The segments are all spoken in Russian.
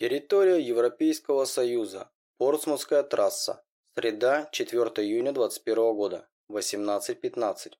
Территория Европейского Союза. Портсмутская трасса. Среда, 4 июня 2021 года. 18.15.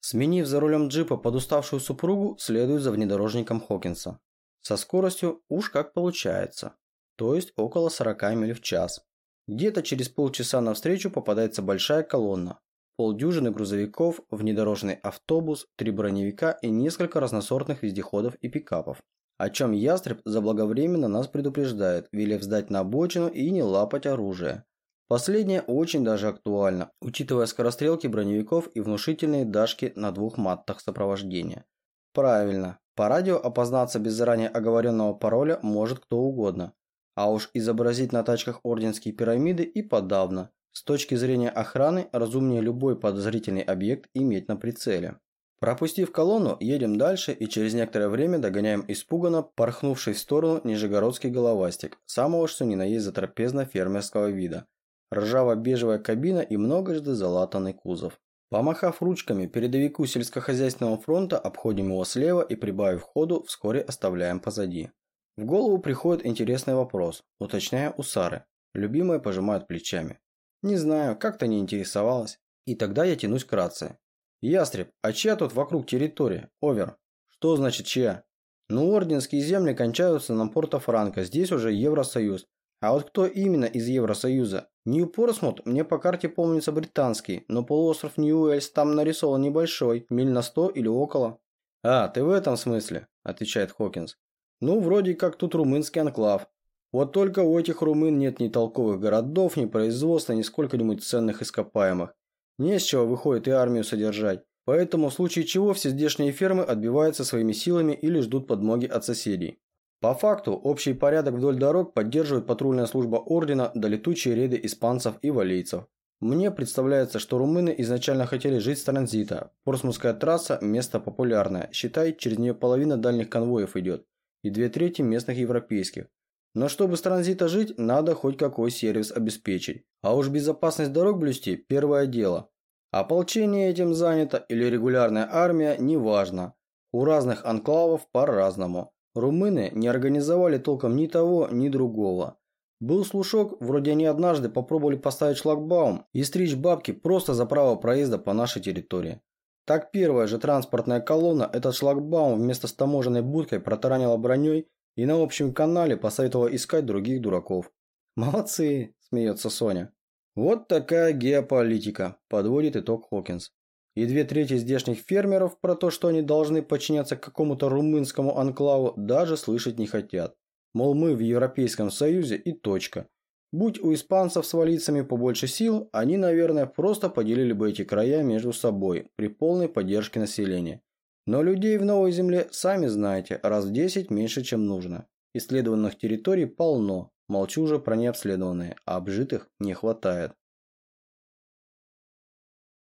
Сменив за рулем джипа подуставшую супругу, следую за внедорожником Хокинса. Со скоростью уж как получается, то есть около 40 миль в час. Где-то через полчаса навстречу попадается большая колонна. Полдюжины грузовиков, внедорожный автобус, три броневика и несколько разносортных вездеходов и пикапов. О чем ястреб заблаговременно нас предупреждает, велев сдать на обочину и не лапать оружие. Последнее очень даже актуально, учитывая скорострелки броневиков и внушительные дашки на двух маттах сопровождения. Правильно, по радио опознаться без заранее оговоренного пароля может кто угодно. А уж изобразить на тачках орденские пирамиды и подавно. С точки зрения охраны, разумнее любой подозрительный объект иметь на прицеле. Пропустив колонну, едем дальше и через некоторое время догоняем испуганно порхнувший в сторону нижегородский головастик, самого что ни на есть затрапезно-фермерского вида. Ржаво-бежевая кабина и многожды залатанный кузов. Помахав ручками передовику сельскохозяйственного фронта, обходим его слева и, прибавив ходу, вскоре оставляем позади. В голову приходит интересный вопрос, уточняя у Сары. Любимая пожимает плечами. Не знаю, как-то не интересовалась. И тогда я тянусь к рации. Ястреб, а чья тут вокруг территория? Овер. Что значит чья? Ну, орденские земли кончаются на Порто-Франко, здесь уже Евросоюз. А вот кто именно из Евросоюза? Нью-Портсмут мне по карте помнится британский, но полуостров Нью-Уэльс там нарисован небольшой, миль на сто или около. А, ты в этом смысле, отвечает Хокинс. Ну, вроде как тут румынский анклав. Вот только у этих румын нет ни толковых городов, ни производства, ни сколько-нибудь ценных ископаемых. Не с чего выходит и армию содержать. Поэтому в случае чего все здешние фермы отбиваются своими силами или ждут подмоги от соседей. По факту, общий порядок вдоль дорог поддерживает патрульная служба ордена до летучие рейды испанцев и валейцев. Мне представляется, что румыны изначально хотели жить с транзита. Порсмутская трасса – место популярное, считай, через нее половина дальних конвоев идет, и две трети местных европейских. Но чтобы с транзита жить, надо хоть какой сервис обеспечить. А уж безопасность дорог блюсти – первое дело. Ополчение этим занято или регулярная армия – неважно. У разных анклавов по-разному. Румыны не организовали толком ни того, ни другого. Был слушок, вроде они однажды попробовали поставить шлагбаум и стричь бабки просто за право проезда по нашей территории. Так первая же транспортная колонна этот шлагбаум вместо с таможенной будкой протаранила броней и на общем канале посоветовала искать других дураков. «Молодцы!» – смеется Соня. «Вот такая геополитика», – подводит итог Хокинс. И две трети здешних фермеров про то, что они должны подчиняться какому-то румынскому анклаву, даже слышать не хотят. Мол, мы в Европейском Союзе и точка. Будь у испанцев с валицами побольше сил, они, наверное, просто поделили бы эти края между собой при полной поддержке населения. Но людей в Новой Земле, сами знаете, раз в 10 меньше, чем нужно. Исследованных территорий полно, молчу уже про необследованные, а обжитых не хватает.